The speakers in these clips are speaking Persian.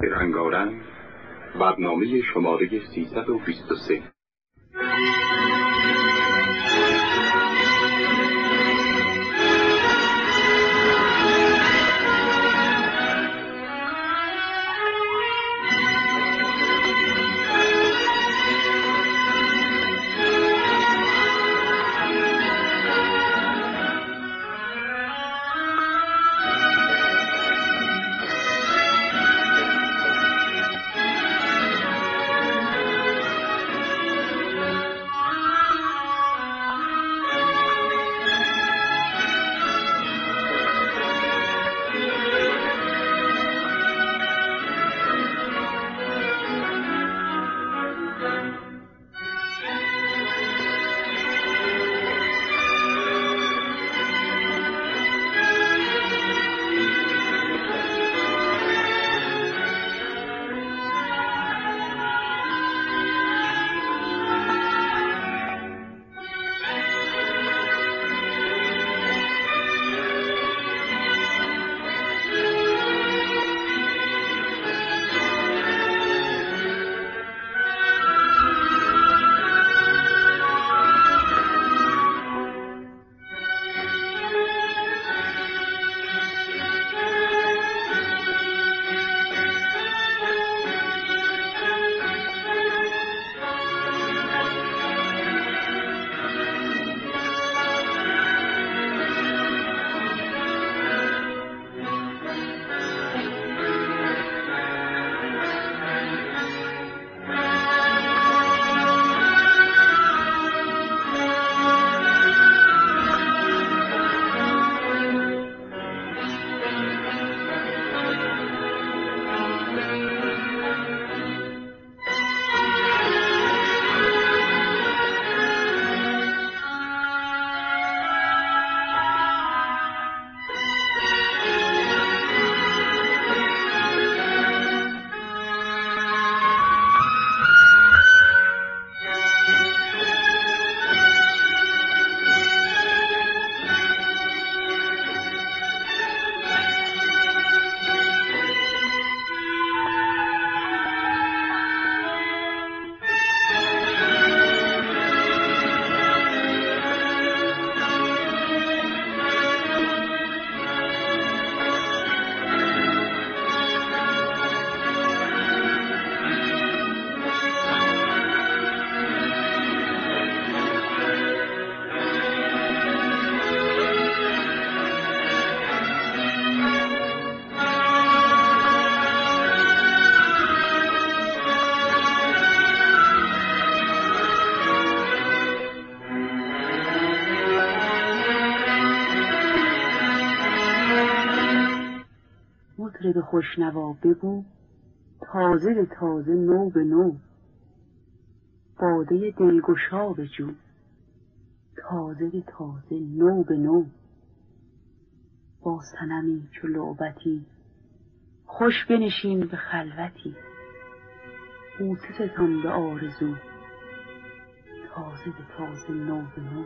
رنگارنگ برنامه شماره 323 خوشنوا بگو. تازه به تازه نو به نو. باده دلگشا بجو. تازه به تازه نو به نو. با سنمی چو لعبتی. خوش بنشین به خلوتی. بوسه ستان به آرزو. تازه به تازه نو به نو.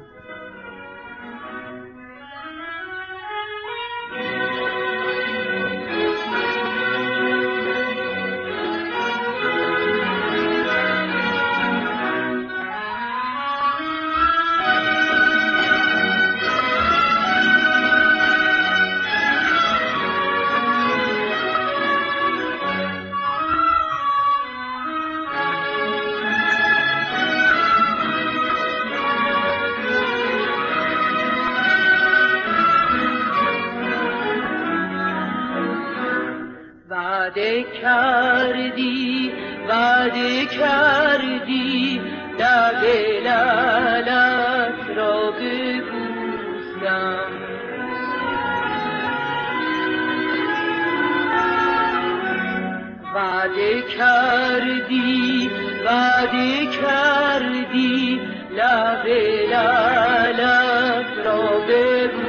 وعده کردی وعده کردی لب لالت را ببوسم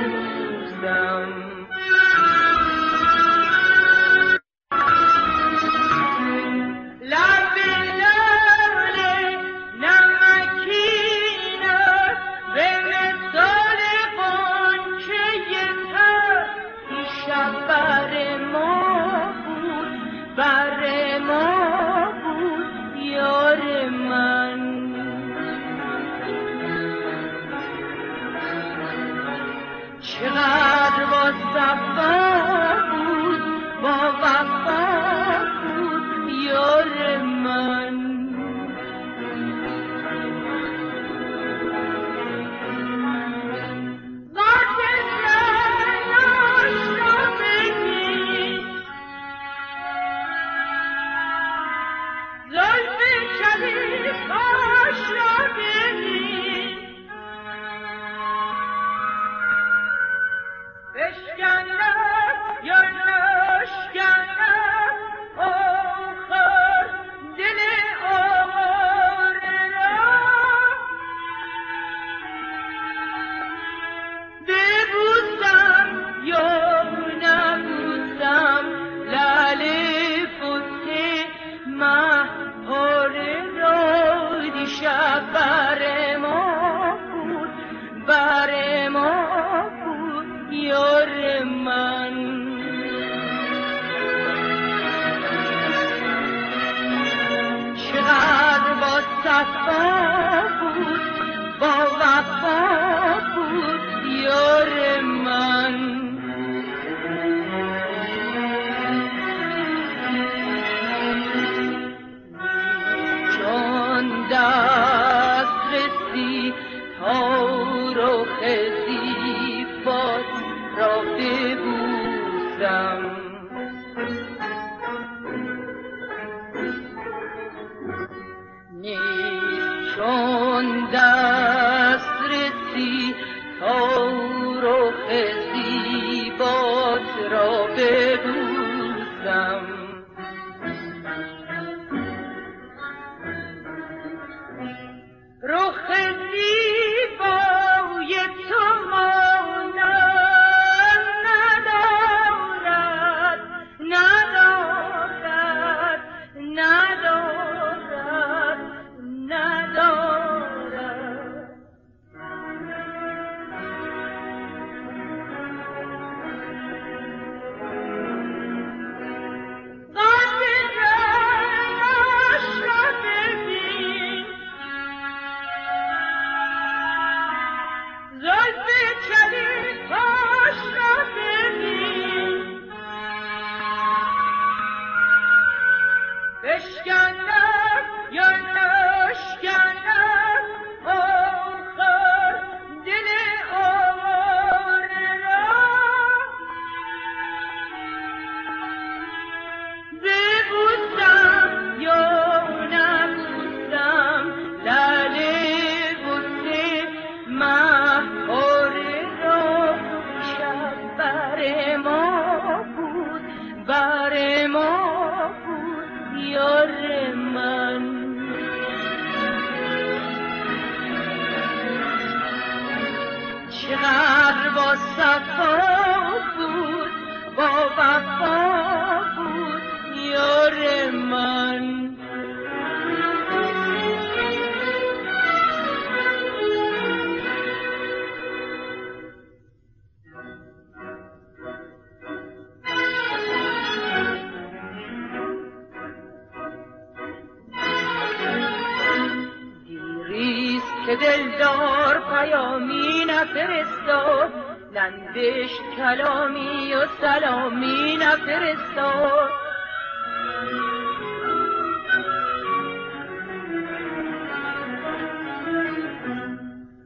سلامی نفرستاد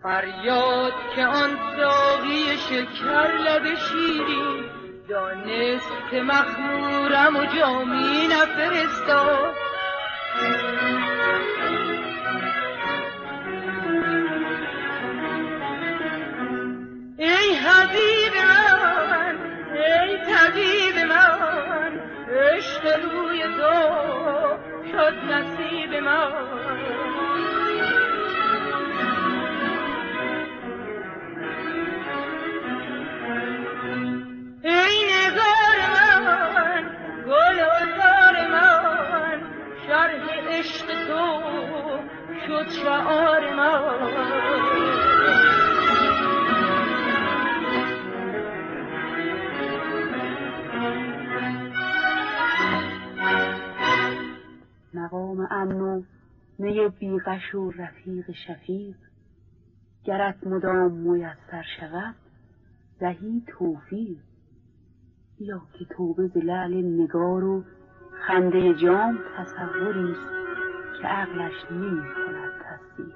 فریاد که آن ساقی شکر لب شیرین دانست که مخمورم و جامی نفرستاد عشق روی تو شد نصیب من. ای نگار من گل و من شرح عشق تو شد شعار من. می بیغش و رفیق شفیق گرت مدام میسر شود دهی توفیق. بیا که توبه ز لعل نگار و خنده جام تصوری است که عقلش نمی کند تصدیق.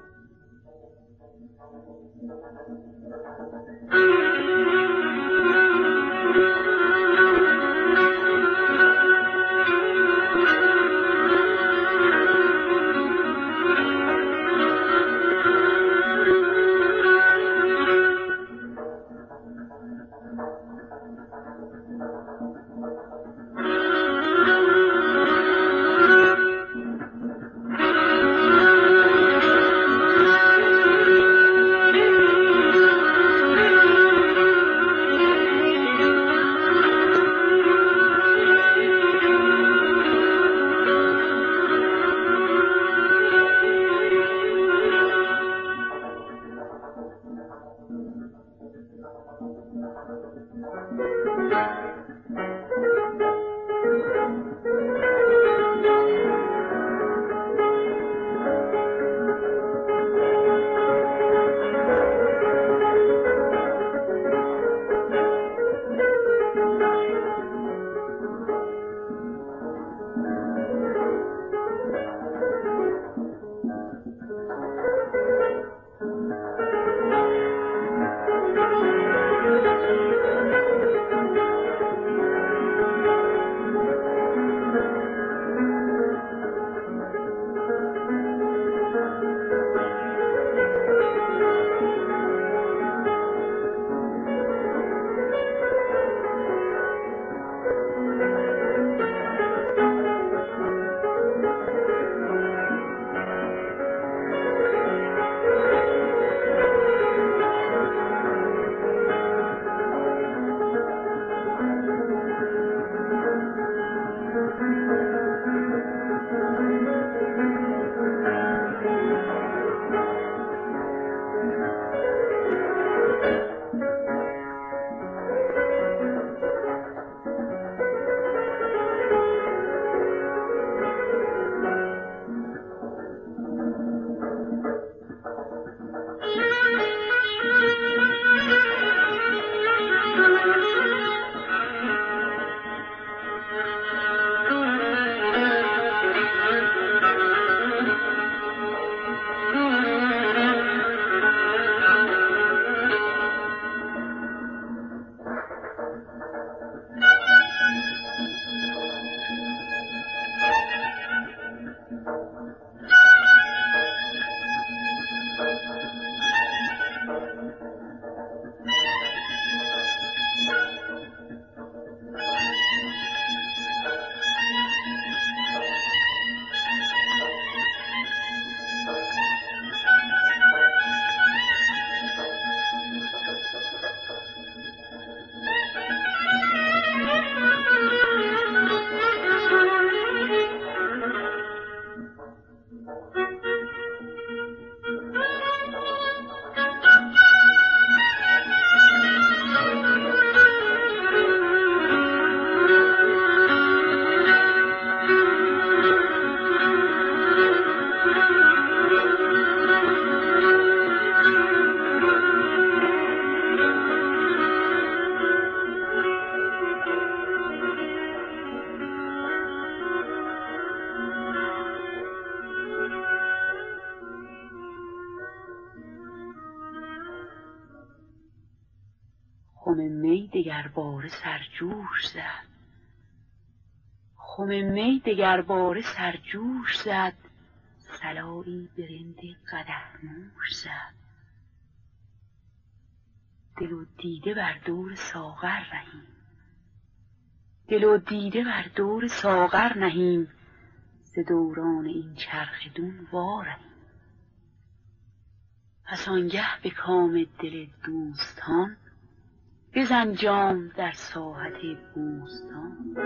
دگر باره سرجوش زد. خم می دگر باره سرجوش زد. سلایی برند قدح نوش زد. دل و دیده بر دور ساغر نهیم دل و دیده بر دور ساغر نهیم. ز دوران این چرخ دون وارهیم پس آنگه به کام دل دوستان بزن جام در ساحت بوستان.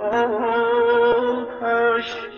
Oh, hush.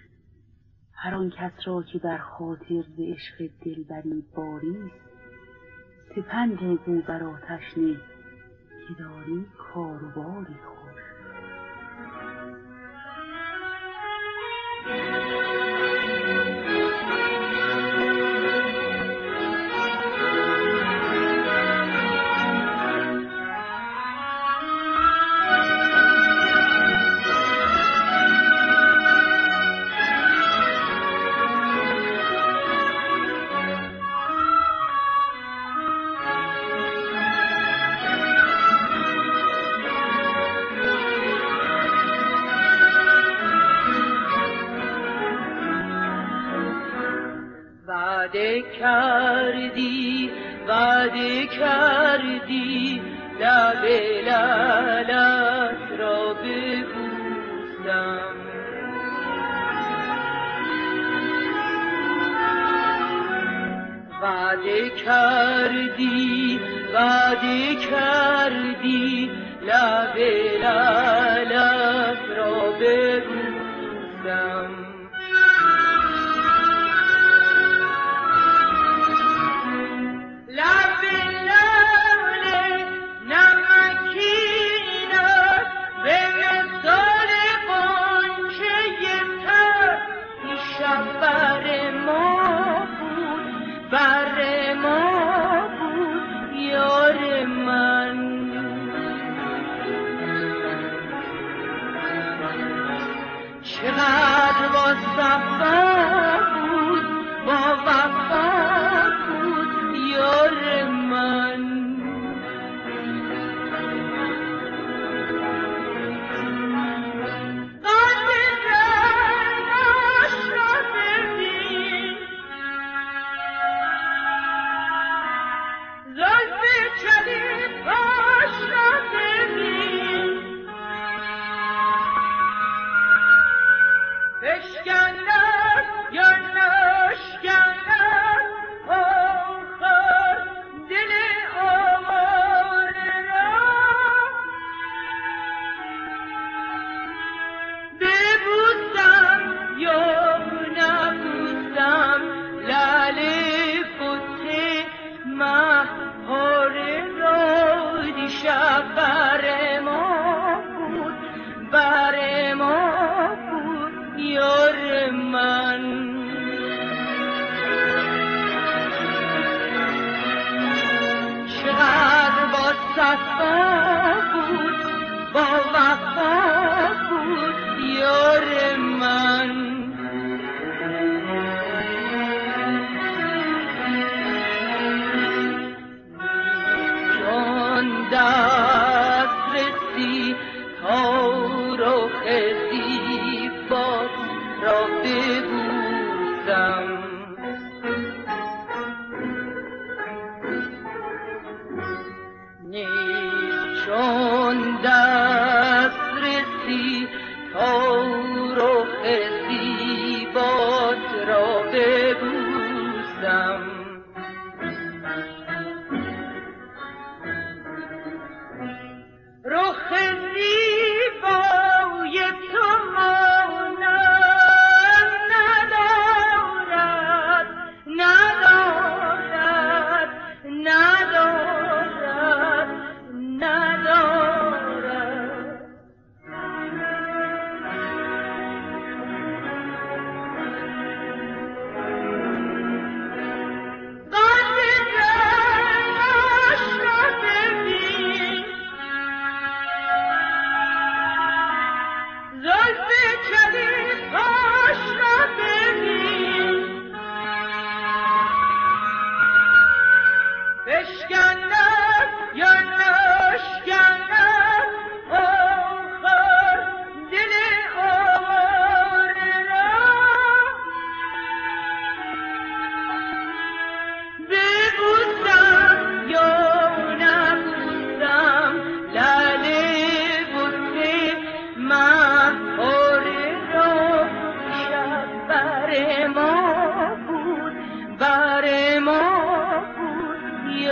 هر آن کس را که در خاطر ز عشق دلبری باری سپندی گو بر آتش نه که داری کاروباری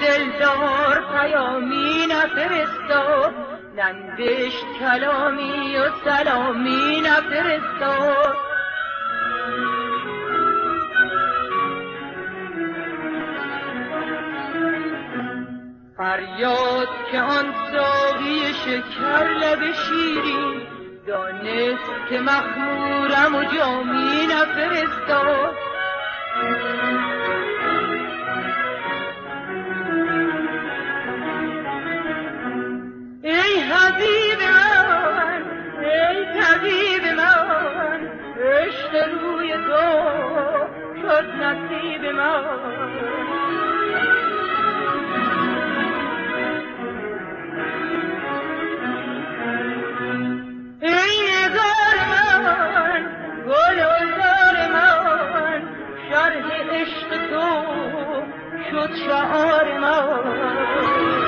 دلدار پیامی نفرستاد نندشت کلامی و سلامی نفرستاد فریاد که آن ساقی شکر لب شیرین دانست که مخمورم و جامی نفرستاد شد نصیب من شرح عشق تو شد شعار من.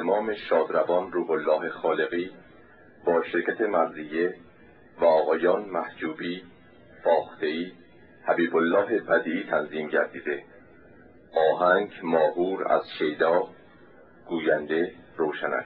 احتمام شادروان روح الله خالقی با شرکت مرزیه و آقایان محجوبی، فاختهی، حبیب الله بدی تنظیم گردیده. آهنگ ماهور از شیدا گوینده روشنک.